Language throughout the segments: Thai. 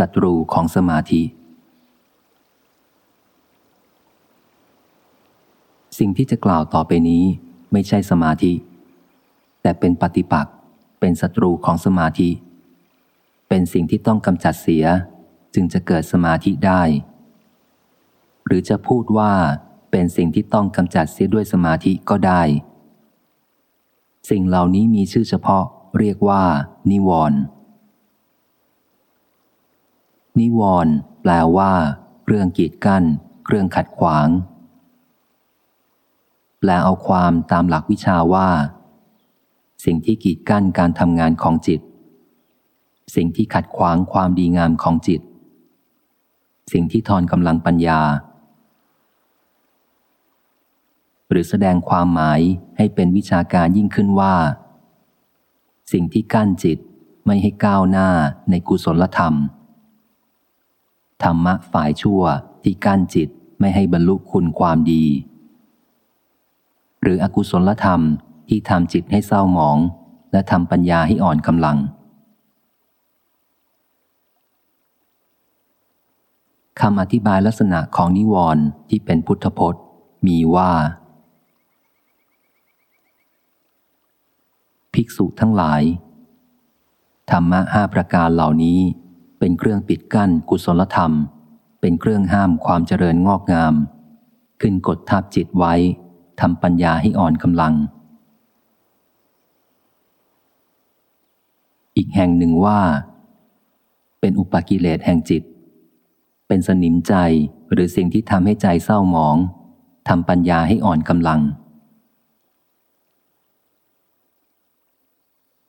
ศัตรูของสมาธิ สิ่งที่จะกล่าวต่อไปนี้ไม่ใช่สมาธิ แต่เป็นปฏิปักษ์เป็นศัตรูของสมาธิ เป็นสิ่งที่ต้องกำจัดเสียจึงจะเกิดสมาธิได้ หรือจะพูดว่าเป็นสิ่งที่ต้องกำจัดเสียด้วยสมาธิก็ได้ สิ่งเหล่านี้มีชื่อเฉพาะเรียกว่า นิวรณ์ นิวรณ์แปลว่าเครื่องกีดกัน้นเครื่องขัดขวาง แปลเอาความตามหลักวิชาว่า สิ่งที่กีดกั้นการทำงานของจิต สิ่งที่ขัดขวางความดีงามของจิต สิ่งที่ทอนกำลังปัญญา หรือแสดงความหมายให้เป็นวิชาการยิ่งขึ้นว่า สิ่งที่กั้นจิตไม่ให้ก้าวหน้าในกุศลธรรม ธรรมะฝ่ายชั่วที่กั้นจิตไม่ให้บรรลุคุณความดี หรืออกุศลธรรมที่ทำจิตให้เศร้าหมอง และทำปัญญาให้อ่อนกำลังคำอธิบายลักษณะของนิวรณ์ที่เป็นพุทธพจน์ มีว่า ภิกษุทั้งหลาย ธรรมะห้าประการเหล่านี้ เป็นเครื่องปิดกั้นกุศลธรรม เป็นเครื่องห้ามความเจริญงอกงาม ขึ้นกดทับจิตไว้ทำปัญญาให้อ่อนกำลัง อีกแห่งหนึ่งว่า เป็นอุปกิเลสแห่งจิต เป็นสนิมใจหรือสิ่งที่ทำให้ใจเศร้าหมองทำปัญญาให้อ่อนกำลัง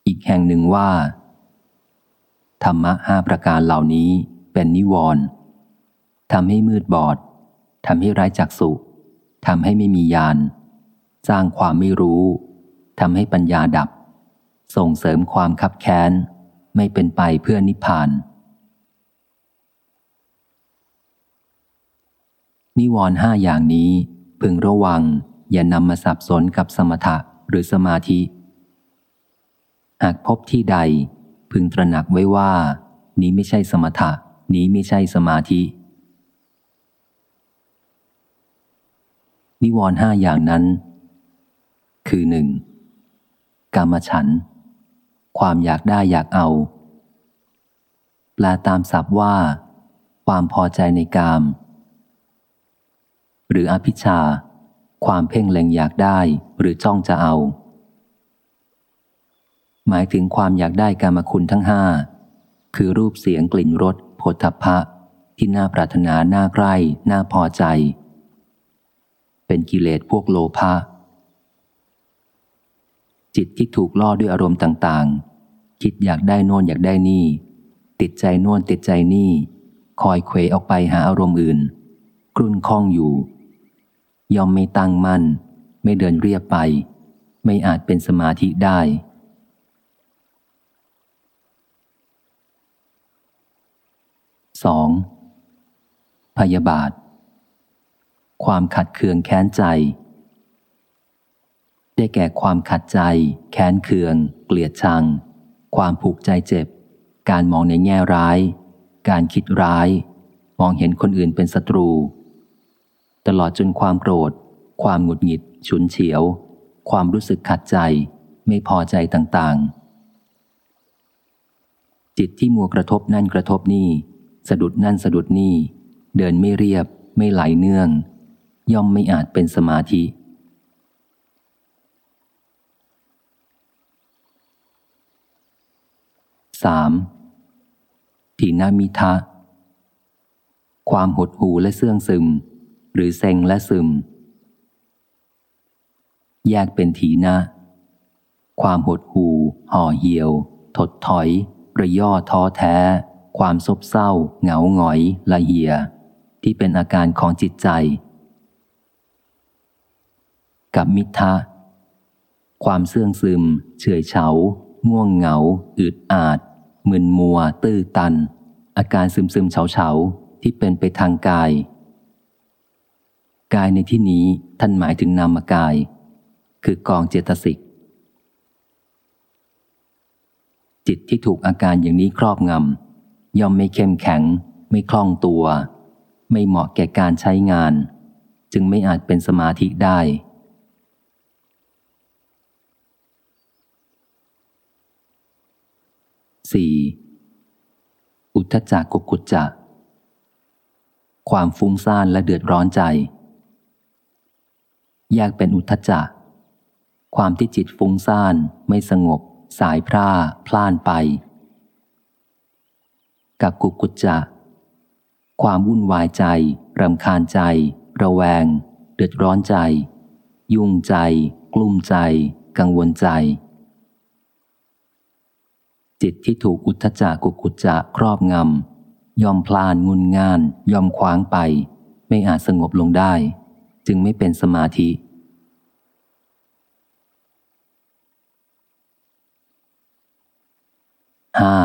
อีกแห่งหนึ่งว่า ธรรมะห้าประการเหล่านี้เป็นนิวรณ์ทำให้มืดบอดทำให้ไร้จักสุทำให้ไม่มียานสร้างความไม่รู้ทำให้ปัญญาดับ ส่งเสริมความคับแค้น ไม่เป็นไปเพื่อนิพพาน นิวรณ์ห้าอย่างนี้ พึงระวัง อย่านำมาสับสนกับสมถะหรือสมาธิ หากพบที่ใด พึงตระหนักไว้ว่า นี้ไม่ใช่สมถะ นี้ไม่ใช่สมาธิ นิวรณ์ห้าอย่างนั้น คือหนึ่งกามฉัน ความอยากได้อยากเอาแปลตามศัพท์ว่า ความพอใจในกาม หรืออภิชา ความเพ่งเล็งอยากได้หรือจ้องจะเอา หมายถึงความอยากได้กรรมคุณทั้งห้าคือรูปเสียงกลิ่นรสผลทพะ ที่น่าปรารถนาน่าใกล้น่าพอใจ เป็นกิเลสพวกโลภะจิตที่ถูกล่อด้วยอารมณ์ต่างๆ คิดอยากได้โน่นอยากได้นี่ ติดใจโน่นติดใจนี่ คอยเควออกไปหาอารมณ์อื่นกลุ่นคล้องอยู่ ยอมไม่ตั้งมั่น ไม่เดินเรียบไป ไม่อาจเป็นสมาธิได้ 2. พยาบาท ความขัดเคืองแค้นใจ ได้แก่ความขัดใจ แค้นเคือง เกลียดชัง ความผูกใจเจ็บ การมองในแง่ร้าย การคิดร้าย มองเห็นคนอื่นเป็นศัตรู ตลอดจนความโกรธ ความหงุดหงิด ฉุนเฉียว ความรู้สึกขัดใจ ไม่พอใจต่างๆจิตที่มัวกระทบนั่นกระทบนี่ สะดุดนั่นสะดุดนี่ เดินไม่เรียบ ไม่ไหลเนื่อง ย่อมไม่อาจเป็นสมาธิสามทีนามิทะ ความหดหูและเสื่องซึม หรือเซ็งและซึม แยกเป็นทีนะความหดหูห่อเหี่ยว ถดถอยระย่อท้อแท้ ความซบเศร้า เหงาหงอย ละเหีย ที่เป็นอาการของจิตใจ กับมิทะความเสื่องซึม เฉื่อยเฉา ง่วงเหงา อึดอาด มึนมัว ตื้อตัน อาการซึมซึมเฉาเฉาที่เป็นไปทางกาย กายในที่นี้ท่านหมายถึงนามกาย คือกองเจตสิก จิตที่ถูกอาการอย่างนี้ครอบงำ ย่อมไม่เข้มแข็ง ไม่คล่องตัว ไม่เหมาะแก่การใช้งาน จึงไม่อาจเป็นสมาธิได้ 4. อุทจักกุกุจจะ ความฟุ้งซ่านและเดือดร้อนใจ แยกเป็นอุทจักความที่จิตฟุ้งซ่านไม่สงบ สายพร่าพล่านไป กับกุกุจจะ ความวุ่นวายใจ รำคาญใจ ระแวง เดือดร้อนใจ ยุ่งใจ กลุ้มใจ กังวลใจ จิตที่ถูกอุทธจักกุกุจจะครอบงำยอมพลานงุนงานยอมคว้างไป ไม่อาจสงบลงได้ จึงไม่เป็นสมาธิห้า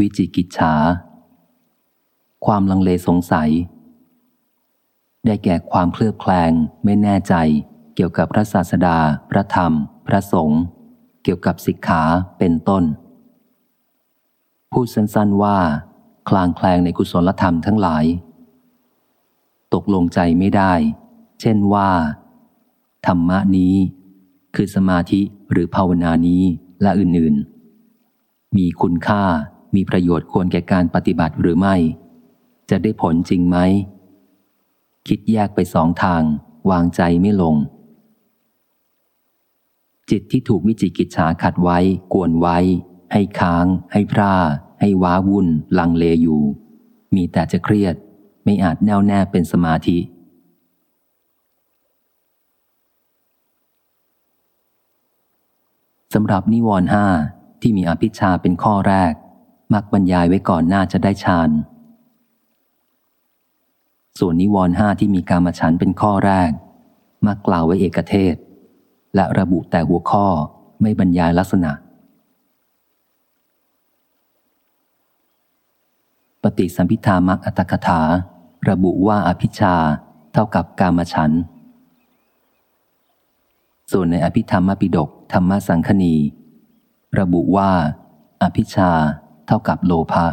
วิจิกิจฉา ความลังเลสงสัย ได้แก่ความเคลือบแคลงไม่แน่ใจ เกี่ยวกับพระศาสดา พระธรรม พระสงฆ์เกี่ยวกับสิกขาเป็นต้น พูดสั้นๆว่า คลางแคลงในกุศลธรรมทั้งหลาย ตกลงใจไม่ได้ เช่นว่า ธรรมะนี้ คือสมาธิหรือภาวนานี้และอื่นๆ มีคุณค่า มีประโยชน์ควรแก่การปฏิบัติหรือไม่ จะได้ผลจริงไหม คิดแยกไปสองทาง วางใจไม่ลง จิตที่ถูกวิจิกิจฉาขัดไว้ กวนไว้ ให้ค้าง ให้พร่า ให้ว้าวุ่น ลังเลอยู่ มีแต่จะเครียด ไม่อาจแน่วแน่เป็นสมาธิสำหรับนิวรณ์ห้าที่มีอภิชาเป็นข้อแรก มักบรรยายไว้ก่อนหน้าจะได้ฌานส่วนนิวรณ์ห้าที่มีการมาฉันเป็นข้อแรก มักกล่าวไว้เอกเทศ และระบุแต่หัวข้อไม่บรรยายลักษณะ ปฏิสัมพิธามักอัตคถา ระบุว่าอภิชาเท่ากับกามฉัน ส่วนในอภิธรรมปิดกธรรมสังคณี ระบุว่า อภิชา เท่ากับโลภะ